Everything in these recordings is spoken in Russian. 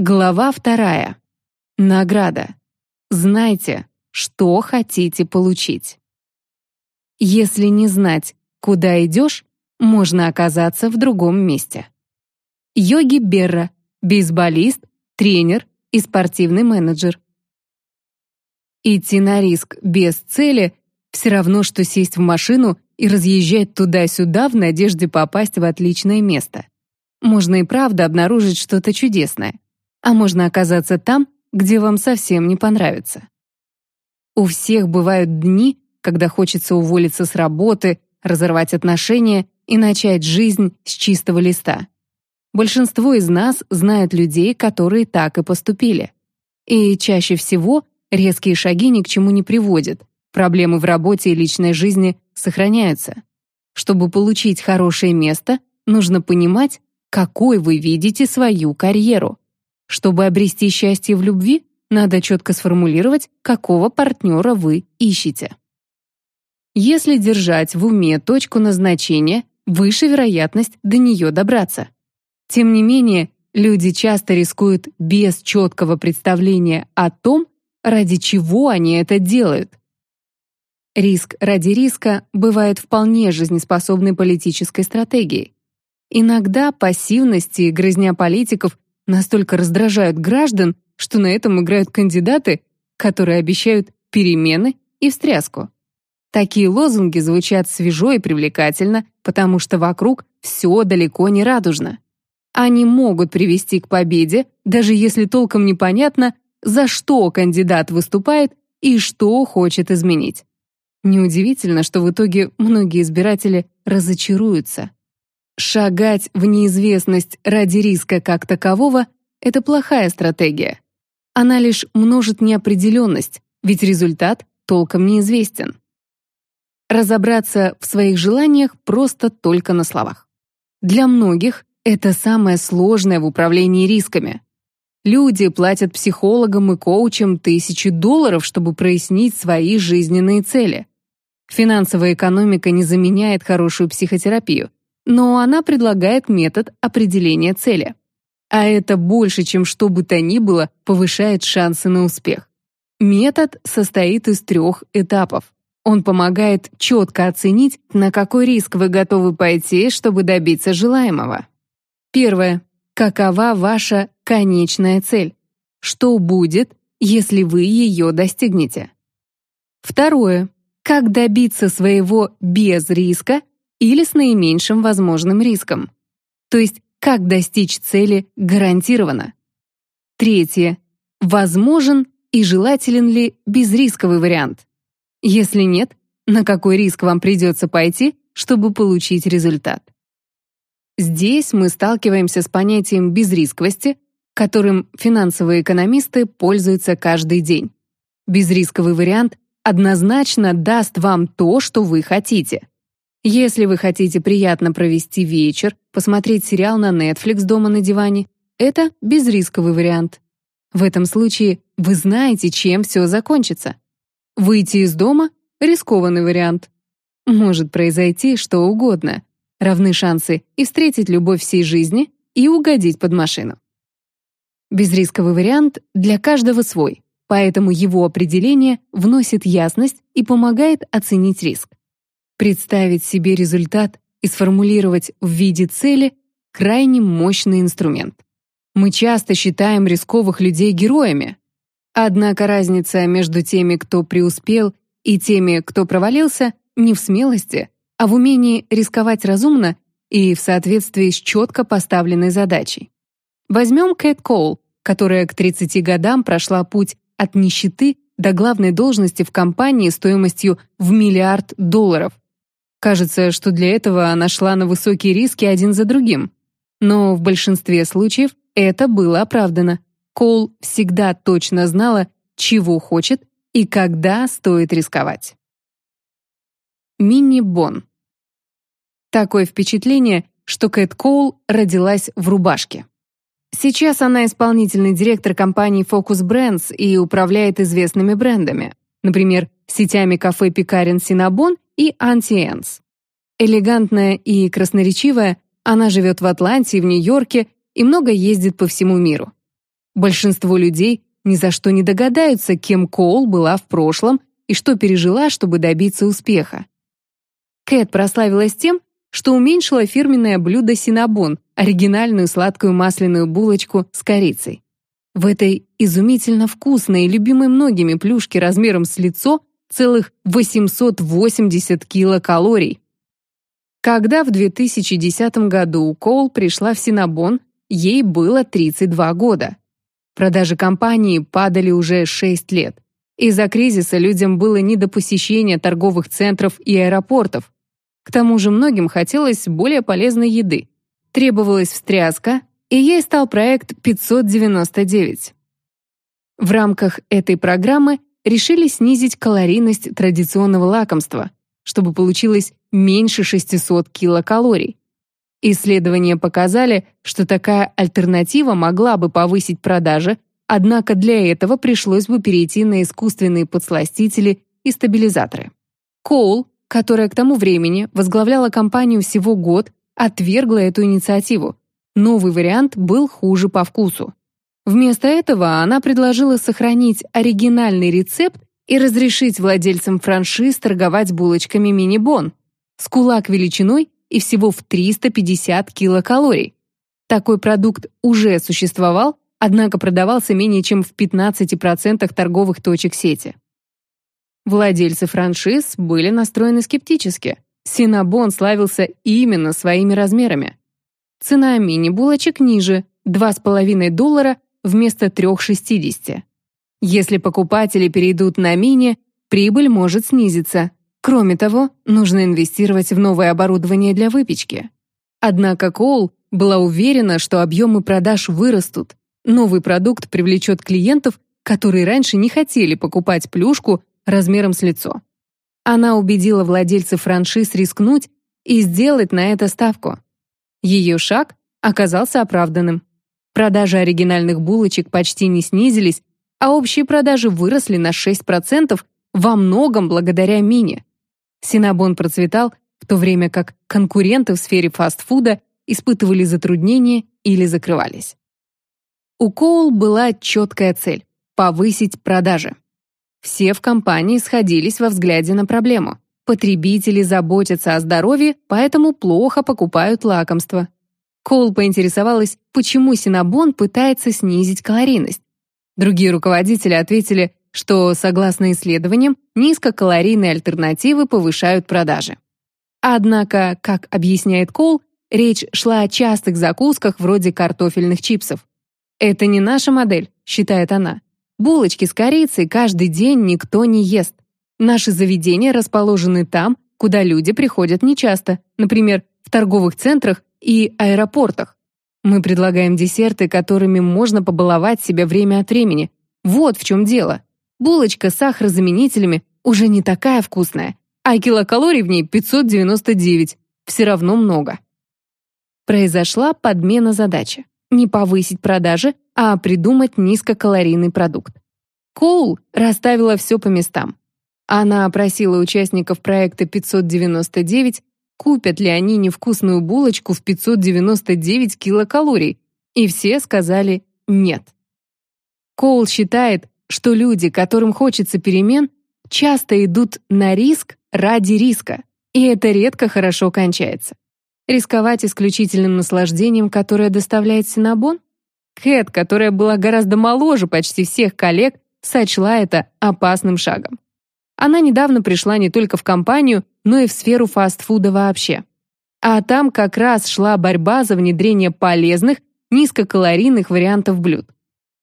Глава вторая. Награда. Знайте, что хотите получить. Если не знать, куда идешь, можно оказаться в другом месте. Йоги Берра, бейсболист, тренер и спортивный менеджер. Идти на риск без цели все равно, что сесть в машину и разъезжать туда-сюда в надежде попасть в отличное место. Можно и правда обнаружить что-то чудесное а можно оказаться там, где вам совсем не понравится. У всех бывают дни, когда хочется уволиться с работы, разорвать отношения и начать жизнь с чистого листа. Большинство из нас знают людей, которые так и поступили. И чаще всего резкие шаги ни к чему не приводят, проблемы в работе и личной жизни сохраняются. Чтобы получить хорошее место, нужно понимать, какой вы видите свою карьеру. Чтобы обрести счастье в любви, надо четко сформулировать, какого партнера вы ищете. Если держать в уме точку назначения, выше вероятность до нее добраться. Тем не менее, люди часто рискуют без четкого представления о том, ради чего они это делают. Риск ради риска бывает вполне жизнеспособной политической стратегией. Иногда пассивность и грызня политиков настолько раздражают граждан, что на этом играют кандидаты, которые обещают перемены и встряску. Такие лозунги звучат свежо и привлекательно, потому что вокруг все далеко не радужно. Они могут привести к победе, даже если толком непонятно, за что кандидат выступает и что хочет изменить. Неудивительно, что в итоге многие избиратели разочаруются. Шагать в неизвестность ради риска как такового — это плохая стратегия. Она лишь множит неопределенность, ведь результат толком неизвестен. Разобраться в своих желаниях просто только на словах. Для многих это самое сложное в управлении рисками. Люди платят психологам и коучам тысячи долларов, чтобы прояснить свои жизненные цели. Финансовая экономика не заменяет хорошую психотерапию, но она предлагает метод определения цели. А это больше, чем что бы то ни было, повышает шансы на успех. Метод состоит из трех этапов. Он помогает четко оценить, на какой риск вы готовы пойти, чтобы добиться желаемого. Первое. Какова ваша конечная цель? Что будет, если вы ее достигнете? Второе. Как добиться своего без риска или с наименьшим возможным риском. То есть, как достичь цели гарантированно. Третье. Возможен и желателен ли безрисковый вариант? Если нет, на какой риск вам придется пойти, чтобы получить результат? Здесь мы сталкиваемся с понятием безрисковости, которым финансовые экономисты пользуются каждый день. Безрисковый вариант однозначно даст вам то, что вы хотите. Если вы хотите приятно провести вечер, посмотреть сериал на Netflix дома на диване, это безрисковый вариант. В этом случае вы знаете, чем все закончится. Выйти из дома — рискованный вариант. Может произойти что угодно. Равны шансы и встретить любовь всей жизни, и угодить под машину. Безрисковый вариант для каждого свой, поэтому его определение вносит ясность и помогает оценить риск. Представить себе результат и сформулировать в виде цели — крайне мощный инструмент. Мы часто считаем рисковых людей героями. Однако разница между теми, кто преуспел, и теми, кто провалился, не в смелости, а в умении рисковать разумно и в соответствии с четко поставленной задачей. Возьмем Кэт Коул, которая к 30 годам прошла путь от нищеты до главной должности в компании стоимостью в миллиард долларов, Кажется, что для этого она шла на высокие риски один за другим. Но в большинстве случаев это было оправдано. Коул всегда точно знала, чего хочет и когда стоит рисковать. Минни Бон. Такое впечатление, что Кэт Коул родилась в рубашке. Сейчас она исполнительный директор компании Focus Brands и управляет известными брендами, например, сетями кафе-пекарен Синабон и Антиэнс. Элегантная и красноречивая, она живет в Атланте и в Нью-Йорке и много ездит по всему миру. Большинство людей ни за что не догадаются, кем Коул была в прошлом и что пережила, чтобы добиться успеха. Кэт прославилась тем, что уменьшила фирменное блюдо синабон, оригинальную сладкую масляную булочку с корицей. В этой изумительно вкусной и любимой многими плюшке размером с лицо целых 880 килокалорий. Когда в 2010 году Коул пришла в Синабон, ей было 32 года. Продажи компании падали уже 6 лет. Из-за кризиса людям было не до посещения торговых центров и аэропортов. К тому же многим хотелось более полезной еды. Требовалась встряска, и ей стал проект 599. В рамках этой программы решили снизить калорийность традиционного лакомства, чтобы получилось меньше 600 килокалорий. Исследования показали, что такая альтернатива могла бы повысить продажи, однако для этого пришлось бы перейти на искусственные подсластители и стабилизаторы. Коул, которая к тому времени возглавляла компанию всего год, отвергла эту инициативу. Новый вариант был хуже по вкусу. Вместо этого она предложила сохранить оригинальный рецепт и разрешить владельцам франшиз торговать булочками мини-бон с кулак величиной и всего в 350 килокалорий. Такой продукт уже существовал, однако продавался менее чем в 15% торговых точек сети. Владельцы франшиз были настроены скептически. Синабон славился именно своими размерами. Цена мини-булочек ниже – 2,5 доллара вместо 3,60. Если покупатели перейдут на мини, прибыль может снизиться. Кроме того, нужно инвестировать в новое оборудование для выпечки. Однако Коул была уверена, что объемы продаж вырастут. Новый продукт привлечет клиентов, которые раньше не хотели покупать плюшку размером с лицо. Она убедила владельцев франшиз рискнуть и сделать на это ставку. Ее шаг оказался оправданным. Продажи оригинальных булочек почти не снизились, а общие продажи выросли на 6% во многом благодаря мини. Синабон процветал, в то время как конкуренты в сфере фастфуда испытывали затруднения или закрывались. У Коул была четкая цель – повысить продажи. Все в компании сходились во взгляде на проблему. Потребители заботятся о здоровье, поэтому плохо покупают лакомства. Коул поинтересовалась, почему Синабон пытается снизить калорийность. Другие руководители ответили, что, согласно исследованиям, низкокалорийные альтернативы повышают продажи. Однако, как объясняет Коул, речь шла о частых закусках вроде картофельных чипсов. «Это не наша модель», — считает она. Булочки с корицей каждый день никто не ест. Наши заведения расположены там, куда люди приходят нечасто, например, в торговых центрах и аэропортах. Мы предлагаем десерты, которыми можно побаловать себя время от времени. Вот в чем дело. Булочка с сахарозаменителями уже не такая вкусная, а килокалорий в ней 599. Все равно много. Произошла подмена задачи. Не повысить продажи, а придумать низкокалорийный продукт. Коул расставила все по местам. Она опросила участников проекта 599, купят ли они невкусную булочку в 599 килокалорий, и все сказали «нет». Коул считает, что люди, которым хочется перемен, часто идут на риск ради риска, и это редко хорошо кончается. Рисковать исключительным наслаждением, которое доставляет Синабон? Кэт, которая была гораздо моложе почти всех коллег, сочла это опасным шагом. Она недавно пришла не только в компанию, но и в сферу фастфуда вообще. А там как раз шла борьба за внедрение полезных, низкокалорийных вариантов блюд.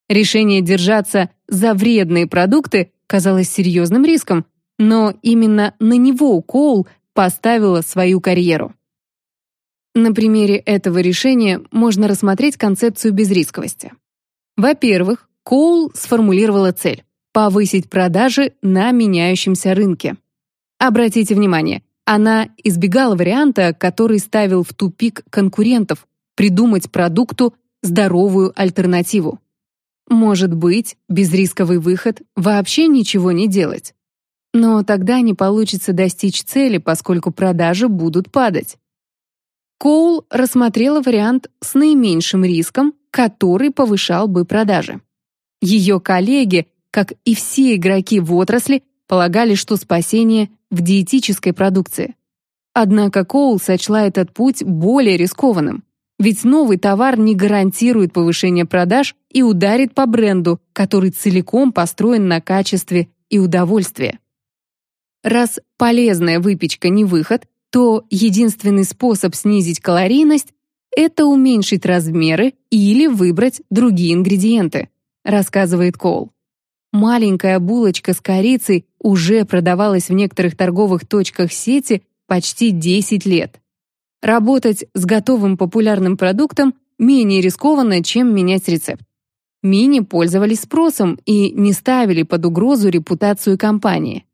Решение держаться за вредные продукты казалось серьезным риском, но именно на него Коул поставила свою карьеру. На примере этого решения можно рассмотреть концепцию безрисковости. Во-первых, Коул сформулировала цель – повысить продажи на меняющемся рынке. Обратите внимание, она избегала варианта, который ставил в тупик конкурентов – придумать продукту здоровую альтернативу. Может быть, безрисковый выход – вообще ничего не делать. Но тогда не получится достичь цели, поскольку продажи будут падать. Коул рассмотрела вариант с наименьшим риском который повышал бы продажи. Ее коллеги, как и все игроки в отрасли, полагали, что спасение в диетической продукции. Однако Коул сочла этот путь более рискованным, ведь новый товар не гарантирует повышение продаж и ударит по бренду, который целиком построен на качестве и удовольствии. Раз полезная выпечка не выход, то единственный способ снизить калорийность – это уменьшить размеры или выбрать другие ингредиенты, рассказывает Коул. Маленькая булочка с корицей уже продавалась в некоторых торговых точках сети почти 10 лет. Работать с готовым популярным продуктом менее рискованно, чем менять рецепт. Мини пользовались спросом и не ставили под угрозу репутацию компании.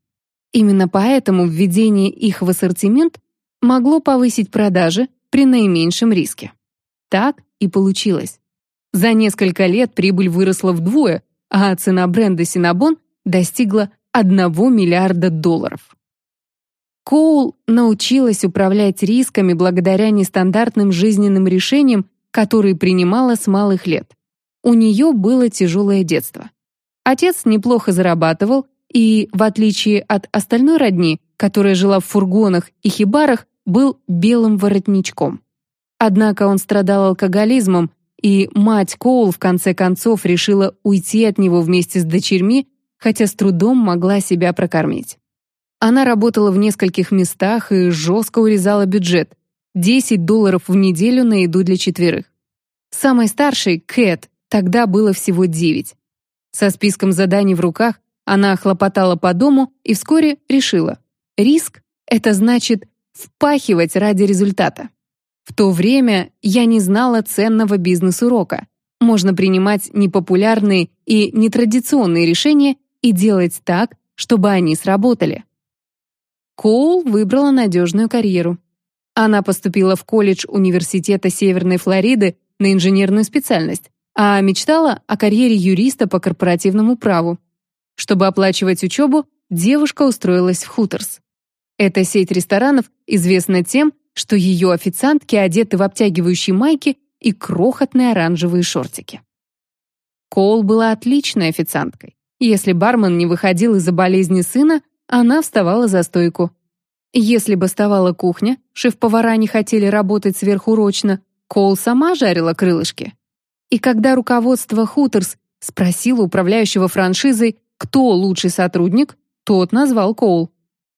Именно поэтому введение их в ассортимент могло повысить продажи при наименьшем риске. Так и получилось. За несколько лет прибыль выросла вдвое, а цена бренда Cinnabon достигла 1 миллиарда долларов. Коул научилась управлять рисками благодаря нестандартным жизненным решениям, которые принимала с малых лет. У нее было тяжелое детство. Отец неплохо зарабатывал и, в отличие от остальной родни, которая жила в фургонах и хибарах, был белым воротничком. Однако он страдал алкоголизмом, и мать Коул в конце концов решила уйти от него вместе с дочерьми, хотя с трудом могла себя прокормить. Она работала в нескольких местах и жестко урезала бюджет — 10 долларов в неделю на еду для четверых. Самой старшей, Кэт, тогда было всего 9. Со списком заданий в руках она хлопотала по дому и вскоре решила — риск — это значит впахивать ради результата. В то время я не знала ценного бизнес-урока. Можно принимать непопулярные и нетрадиционные решения и делать так, чтобы они сработали. Коул выбрала надежную карьеру. Она поступила в колледж Университета Северной Флориды на инженерную специальность, а мечтала о карьере юриста по корпоративному праву. Чтобы оплачивать учебу, девушка устроилась в Хуторс. Эта сеть ресторанов известна тем, что ее официантки одеты в обтягивающие майки и крохотные оранжевые шортики. Коул была отличной официанткой. Если бармен не выходил из-за болезни сына, она вставала за стойку. Если бы бастовала кухня, шеф-повара не хотели работать сверхурочно, Коул сама жарила крылышки. И когда руководство Хуторс спросило управляющего франшизой, кто лучший сотрудник, тот назвал Коул.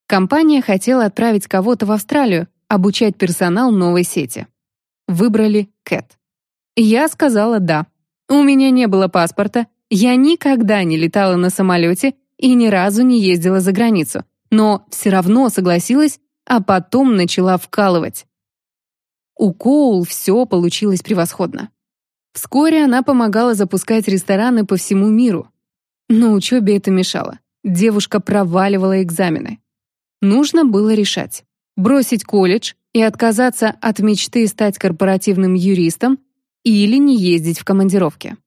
Компания хотела отправить кого-то в Австралию, обучать персонал новой сети. Выбрали Кэт. Я сказала «да». У меня не было паспорта, я никогда не летала на самолете и ни разу не ездила за границу, но все равно согласилась, а потом начала вкалывать. У Коул все получилось превосходно. Вскоре она помогала запускать рестораны по всему миру. Но учебе это мешало. Девушка проваливала экзамены. Нужно было решать бросить колледж и отказаться от мечты стать корпоративным юристом или не ездить в командировки.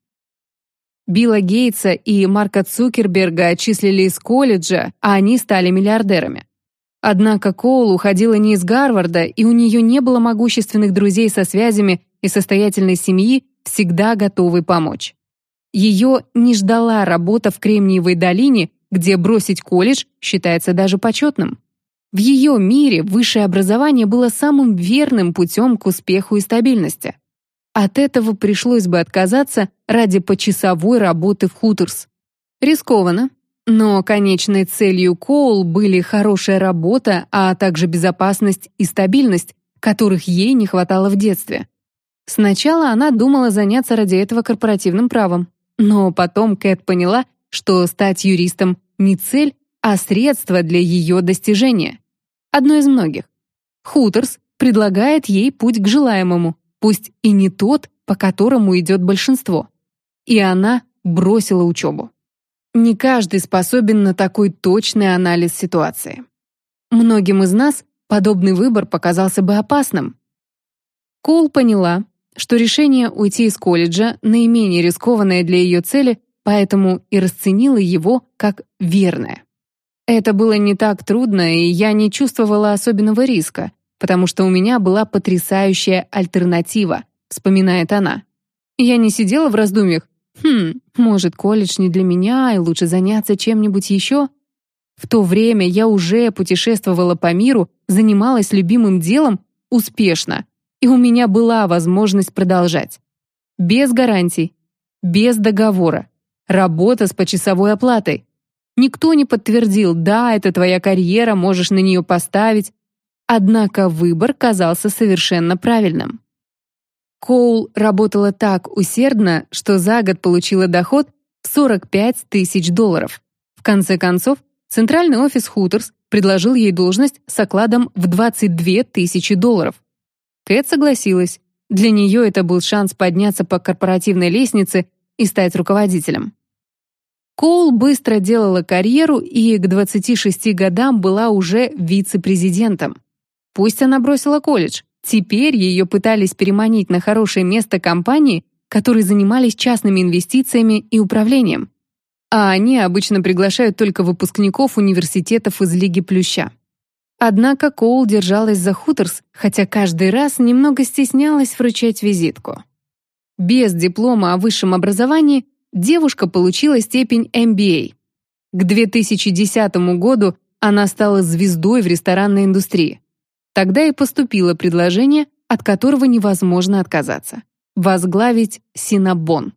Билла Гейтса и Марка Цукерберга отчислили из колледжа, а они стали миллиардерами. Однако Коул уходила не из Гарварда, и у нее не было могущественных друзей со связями и состоятельной семьи, всегда готовой помочь. Ее не ждала работа в Кремниевой долине, где бросить колледж считается даже почетным. В ее мире высшее образование было самым верным путем к успеху и стабильности. От этого пришлось бы отказаться ради почасовой работы в Хуторс. Рискованно, но конечной целью Коул были хорошая работа, а также безопасность и стабильность, которых ей не хватало в детстве. Сначала она думала заняться ради этого корпоративным правом, но потом Кэт поняла, что стать юристом не цель, а средство для ее достижения одно из многих. Хуторс предлагает ей путь к желаемому, пусть и не тот, по которому идет большинство. И она бросила учебу. Не каждый способен на такой точный анализ ситуации. Многим из нас подобный выбор показался бы опасным. Кол поняла, что решение уйти из колледжа наименее рискованное для ее цели, поэтому и расценила его как верное. Это было не так трудно, и я не чувствовала особенного риска, потому что у меня была потрясающая альтернатива, вспоминает она. Я не сидела в раздумьях. Хм, может, колледж не для меня, и лучше заняться чем-нибудь еще? В то время я уже путешествовала по миру, занималась любимым делом успешно, и у меня была возможность продолжать. Без гарантий, без договора, работа с почасовой оплатой. Никто не подтвердил, да, это твоя карьера, можешь на нее поставить. Однако выбор казался совершенно правильным. Коул работала так усердно, что за год получила доход в 45 тысяч долларов. В конце концов, центральный офис Хуторс предложил ей должность с окладом в 22 тысячи долларов. Кэт согласилась. Для нее это был шанс подняться по корпоративной лестнице и стать руководителем. Коул быстро делала карьеру и к 26 годам была уже вице-президентом. Пусть она бросила колледж, теперь ее пытались переманить на хорошее место компании, которые занимались частными инвестициями и управлением. А они обычно приглашают только выпускников университетов из Лиги Плюща. Однако Коул держалась за Хуторс, хотя каждый раз немного стеснялась вручать визитку. Без диплома о высшем образовании девушка получила степень MBA. К 2010 году она стала звездой в ресторанной индустрии. Тогда и поступило предложение, от которого невозможно отказаться — возглавить Синабон.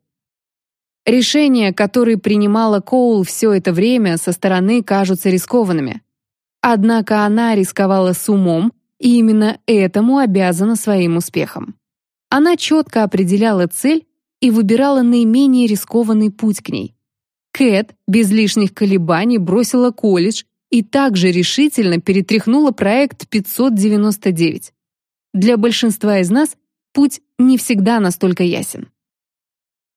Решения, которые принимала Коул все это время, со стороны кажутся рискованными. Однако она рисковала с умом, и именно этому обязана своим успехом. Она четко определяла цель и выбирала наименее рискованный путь к ней. Кэт без лишних колебаний бросила колледж и также решительно перетряхнула проект 599. Для большинства из нас путь не всегда настолько ясен.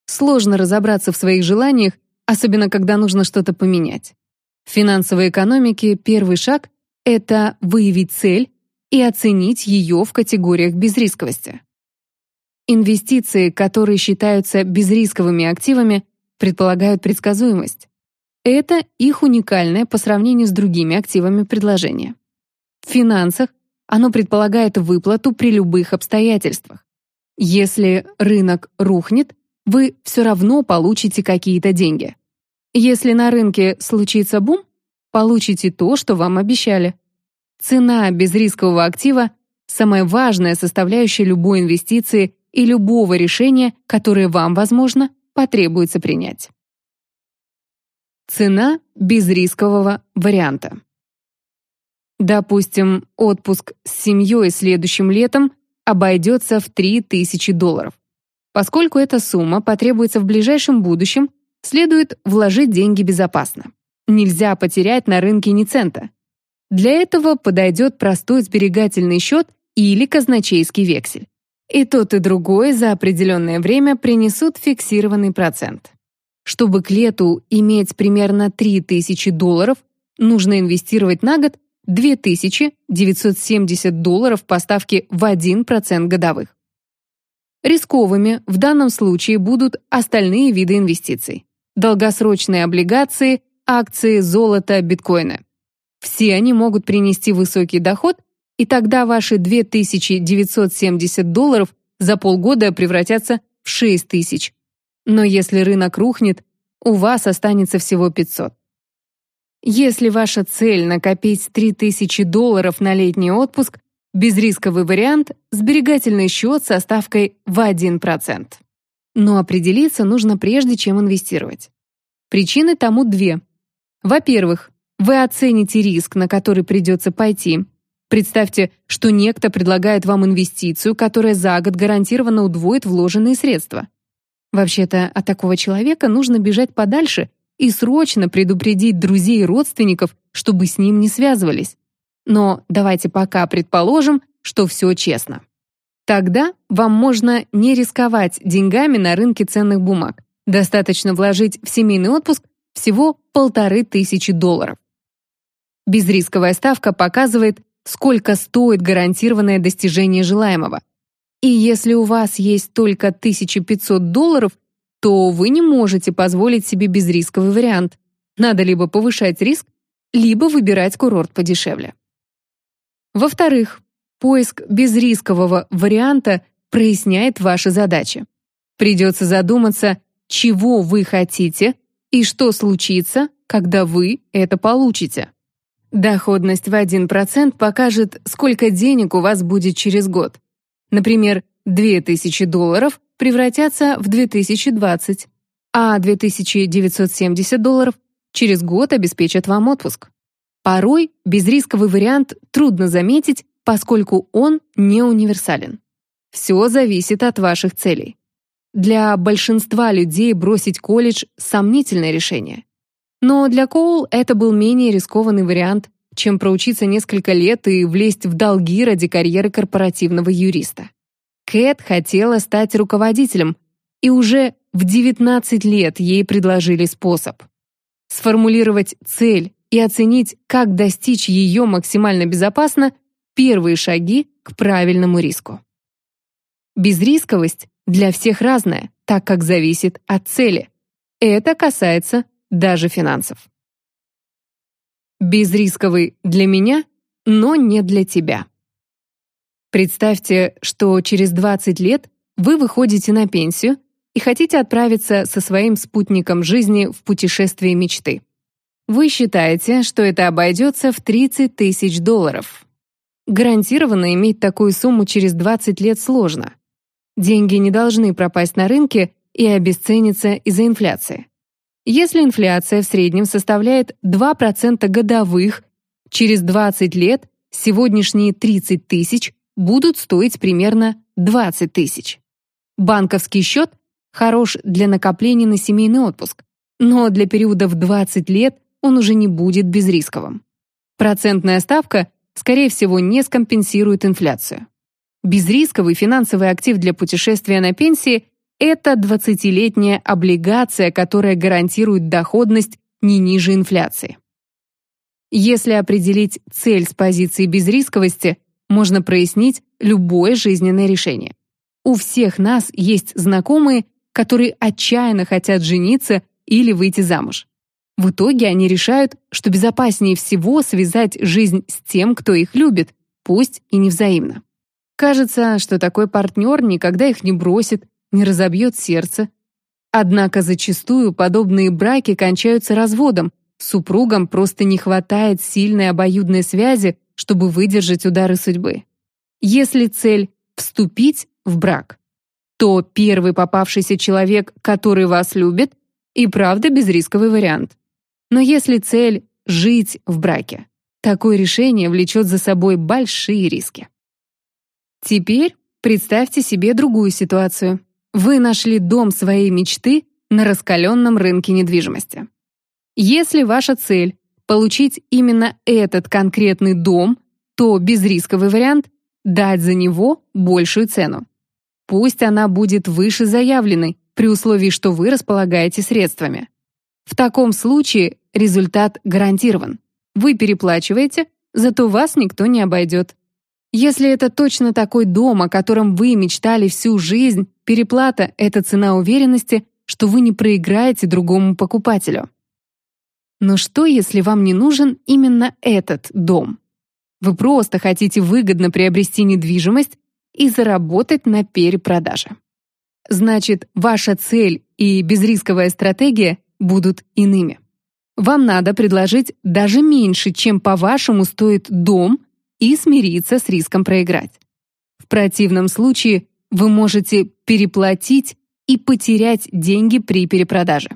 Сложно разобраться в своих желаниях, особенно когда нужно что-то поменять. В финансовой экономике первый шаг — это выявить цель и оценить ее в категориях безрисковости. Инвестиции, которые считаются безрисковыми активами, предполагают предсказуемость. Это их уникальное по сравнению с другими активами предложение. В финансах оно предполагает выплату при любых обстоятельствах. Если рынок рухнет, вы все равно получите какие-то деньги. Если на рынке случится бум, получите то, что вам обещали. Цена безрискового актива – самая важная составляющая любой инвестиции и любого решения, которое вам, возможно, потребуется принять. Цена безрискового варианта. Допустим, отпуск с семьей следующим летом обойдется в 3000 долларов. Поскольку эта сумма потребуется в ближайшем будущем, следует вложить деньги безопасно. Нельзя потерять на рынке ни цента. Для этого подойдет простой сберегательный счет или казначейский вексель. И тот, и другой за определенное время принесут фиксированный процент. Чтобы к лету иметь примерно 3000 долларов, нужно инвестировать на год 2970 долларов по ставке в 1% годовых. Рисковыми в данном случае будут остальные виды инвестиций долгосрочные облигации, акции, золото, биткоины. Все они могут принести высокий доход, и тогда ваши 2970 долларов за полгода превратятся в 6000. Но если рынок рухнет, у вас останется всего 500. Если ваша цель накопить 3000 долларов на летний отпуск, безрисковый вариант – сберегательный счет со ставкой в 1%. Но определиться нужно прежде, чем инвестировать. Причины тому две. Во-первых, вы оцените риск, на который придется пойти. Представьте, что некто предлагает вам инвестицию, которая за год гарантированно удвоит вложенные средства. Вообще-то от такого человека нужно бежать подальше и срочно предупредить друзей и родственников, чтобы с ним не связывались. Но давайте пока предположим, что все честно. Тогда вам можно не рисковать деньгами на рынке ценных бумаг. Достаточно вложить в семейный отпуск всего полторы тысячи долларов. Безрисковая ставка показывает, сколько стоит гарантированное достижение желаемого. И если у вас есть только 1500 долларов, то вы не можете позволить себе безрисковый вариант. Надо либо повышать риск, либо выбирать курорт подешевле. Во-вторых, Поиск безрискового варианта проясняет ваши задачи. Придется задуматься, чего вы хотите и что случится, когда вы это получите. Доходность в 1% покажет, сколько денег у вас будет через год. Например, 2000 долларов превратятся в 2020, а 2970 долларов через год обеспечат вам отпуск. Порой безрисковый вариант трудно заметить, поскольку он не универсален. Все зависит от ваших целей. Для большинства людей бросить колледж – сомнительное решение. Но для Коул это был менее рискованный вариант, чем проучиться несколько лет и влезть в долги ради карьеры корпоративного юриста. Кэт хотела стать руководителем, и уже в 19 лет ей предложили способ. Сформулировать цель и оценить, как достичь ее максимально безопасно – первые шаги к правильному риску. Безрисковость для всех разная, так как зависит от цели. Это касается даже финансов. Безрисковый для меня, но не для тебя. Представьте, что через 20 лет вы выходите на пенсию и хотите отправиться со своим спутником жизни в путешествие мечты. Вы считаете, что это обойдется в 30 тысяч долларов. Гарантированно иметь такую сумму через 20 лет сложно. Деньги не должны пропасть на рынке и обесцениться из-за инфляции. Если инфляция в среднем составляет 2% годовых, через 20 лет сегодняшние 30 тысяч будут стоить примерно 20 тысяч. Банковский счет хорош для накопления на семейный отпуск, но для периода в 20 лет он уже не будет безрисковым. Процентная ставка, скорее всего, не скомпенсирует инфляцию. Безрисковый финансовый актив для путешествия на пенсии это 20-летняя облигация, которая гарантирует доходность не ниже инфляции. Если определить цель с позиции безрисковости, можно прояснить любое жизненное решение. У всех нас есть знакомые, которые отчаянно хотят жениться или выйти замуж. В итоге они решают, что безопаснее всего связать жизнь с тем, кто их любит, пусть и невзаимно. Кажется, что такой партнер никогда их не бросит, не разобьет сердце. Однако зачастую подобные браки кончаются разводом, супругам просто не хватает сильной обоюдной связи, чтобы выдержать удары судьбы. Если цель — вступить в брак, то первый попавшийся человек, который вас любит, и правда безрисковый вариант. Но если цель — жить в браке, такое решение влечет за собой большие риски. Теперь представьте себе другую ситуацию. Вы нашли дом своей мечты на раскаленном рынке недвижимости. Если ваша цель — получить именно этот конкретный дом, то безрисковый вариант — дать за него большую цену. Пусть она будет выше заявленной, при условии, что вы располагаете средствами. В таком случае результат гарантирован. Вы переплачиваете, зато вас никто не обойдет. Если это точно такой дом, о котором вы мечтали всю жизнь, переплата — это цена уверенности, что вы не проиграете другому покупателю. Но что, если вам не нужен именно этот дом? Вы просто хотите выгодно приобрести недвижимость и заработать на перепродаже. Значит, ваша цель и безрисковая стратегия будут иными. Вам надо предложить даже меньше, чем по-вашему стоит дом, и смириться с риском проиграть. В противном случае вы можете переплатить и потерять деньги при перепродаже.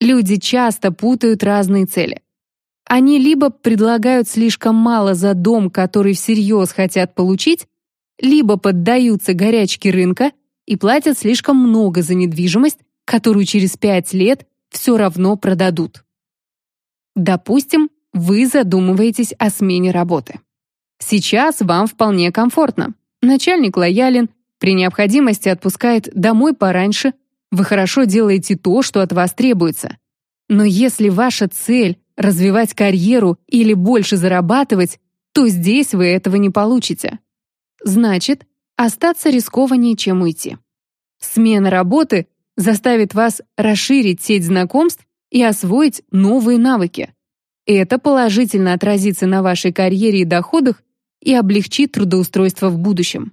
Люди часто путают разные цели. Они либо предлагают слишком мало за дом, который всерьез хотят получить, либо поддаются горячке рынка и платят слишком много за недвижимость, которую через 5 лет все равно продадут. Допустим, вы задумываетесь о смене работы. Сейчас вам вполне комфортно. Начальник лоялен, при необходимости отпускает домой пораньше, вы хорошо делаете то, что от вас требуется. Но если ваша цель — развивать карьеру или больше зарабатывать, то здесь вы этого не получите. Значит, остаться рискованнее, чем уйти. Смена работы заставит вас расширить сеть знакомств и освоить новые навыки. Это положительно отразится на вашей карьере и доходах и облегчит трудоустройство в будущем.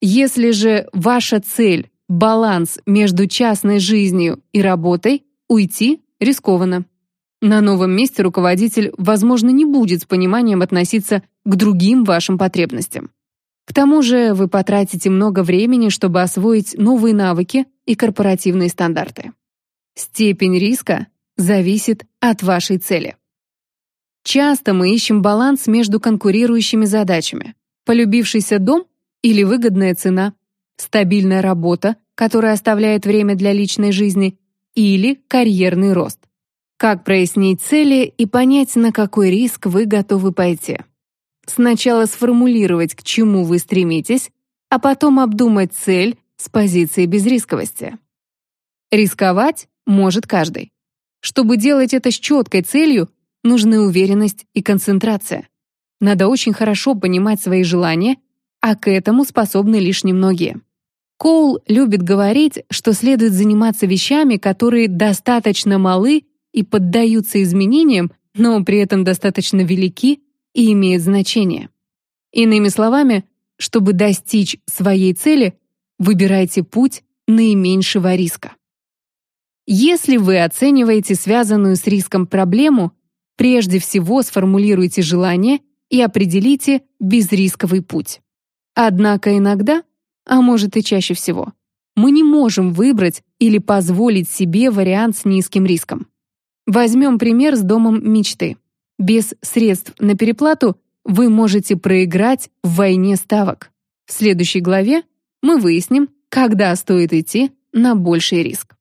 Если же ваша цель баланс между частной жизнью и работой, уйти рискованно. На новом месте руководитель, возможно, не будет с пониманием относиться к другим вашим потребностям. К тому же вы потратите много времени, чтобы освоить новые навыки и корпоративные стандарты. Степень риска зависит от вашей цели. Часто мы ищем баланс между конкурирующими задачами. Полюбившийся дом или выгодная цена, стабильная работа, которая оставляет время для личной жизни, или карьерный рост. Как прояснить цели и понять, на какой риск вы готовы пойти? Сначала сформулировать, к чему вы стремитесь, а потом обдумать цель с позиции безрисковости. Рисковать может каждый. Чтобы делать это с четкой целью, нужны уверенность и концентрация. Надо очень хорошо понимать свои желания, а к этому способны лишь немногие. Коул любит говорить, что следует заниматься вещами, которые достаточно малы и поддаются изменениям, но при этом достаточно велики и имеют значение. Иными словами, чтобы достичь своей цели, выбирайте путь наименьшего риска. Если вы оцениваете связанную с риском проблему, прежде всего сформулируйте желание и определите безрисковый путь. Однако иногда, а может и чаще всего, мы не можем выбрать или позволить себе вариант с низким риском. Возьмем пример с домом мечты. Без средств на переплату вы можете проиграть в войне ставок. В следующей главе мы выясним, когда стоит идти на больший риск.